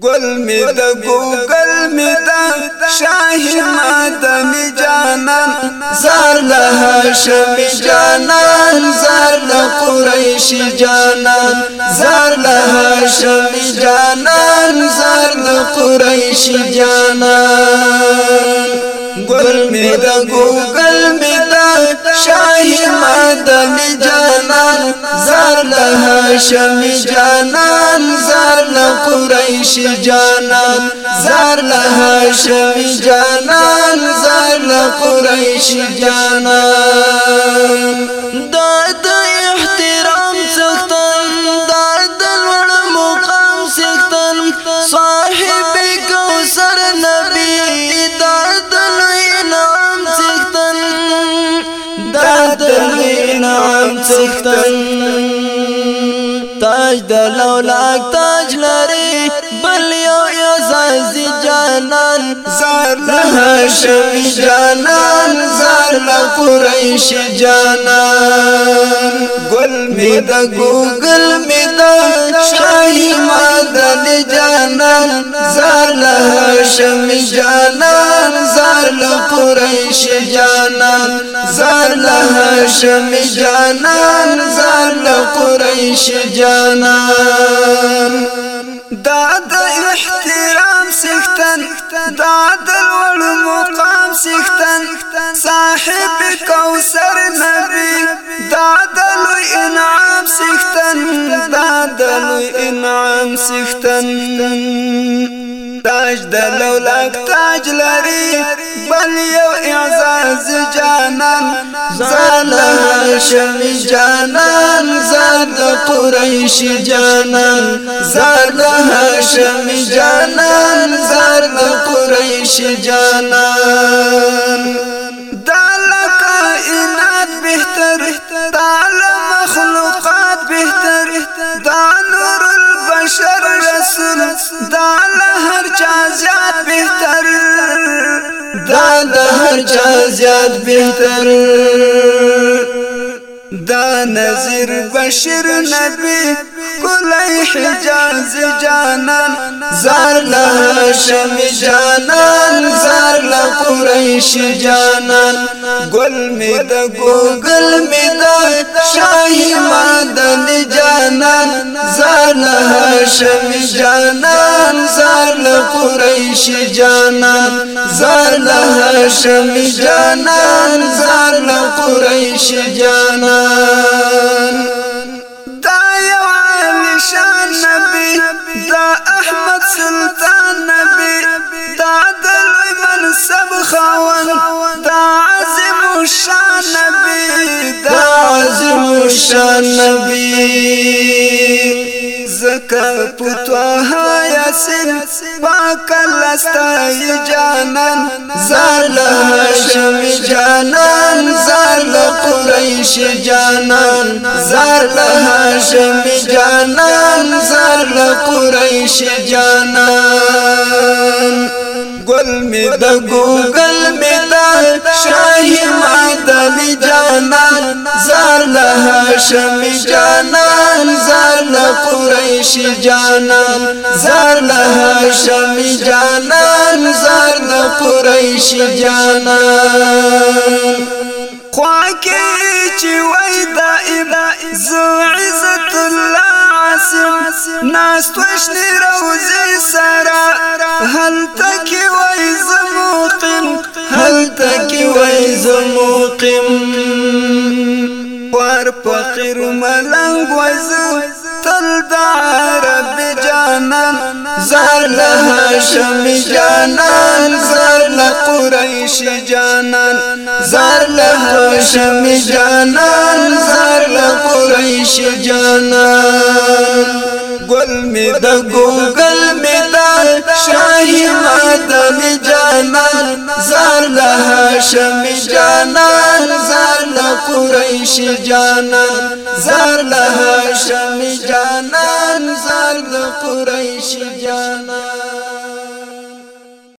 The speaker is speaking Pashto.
گل می د ګوګل می د شاهي مات می جانان زار له هاشم جانان زار له قریش جانان زار له هاشم جانان زار له قریش جانان گل می د ګوګل می د شاهي مات می جانان هاشمی جانان زار له قریش جانان زار له هاشمی جانان زار له قریش جانان دا د احترام څختن دا د لوړ مقام څختن صاحب کوثر نبی دا د لوی نام څختن دا د لوی نام څختن تاج د لولا تاج لري بل یو عزیز جانان زار له شم جانان زار له قریش جانان گل می د ګوګل می د جانان زار له شم جانان زار له قريش جانان زار له شم جانان زار له قريش جانان دا احترام سختن دا د مقام سختن صاحب كوثر نبی دا نعم سختن تاج دلو لك تاج لري بل يو اعزاز جانان زال هاشم جانان زاد قريش جانان زاد هاشم جانان زاد قريش جانان دل اينات بهتر تعلم مخلوقات بهتر بشر رسول دا لهر چا زیاد بهتر دا لهر چا زیاد بهتر دا نظیر بشر نبی کلی حجاز جانان زار لها شم جانان زار لها قریش جانان گل می دا گوگل می دا شاہی مادن شوی جانان زار لقریش جانان زار لحشمی جانان زار لقریش جانان دا یو علیشان نبی دا احمد سلطان نبی دا دلوی منصب خوان دا عظیم شان نبی دا عظیم شان نبی زکا پتوا هایا سن پاک لستای جانان زار لحشم جانان زار لقریش جانان زار لحشم جانان زار لقریش جانان گل می دا گوگل می دا شاہی شمی جانان زار لقریش جانان زار لحشمی جانان زار لقریش جانان خواکی چی ویدا ایدا زو عزت اللہ عاصم ناس توشنی روزی سارا هل تا فقیر ملنگ وزو تل دا رب جانان زهر لها شمی جانان زهر لقریش جانان زهر لها شمی جانان زهر لقریش جانان گل می د ګوګل می د شاهي مدن جانا زار له شم جانا قریش جانان زار د هاشم جانان زار د قریش جانان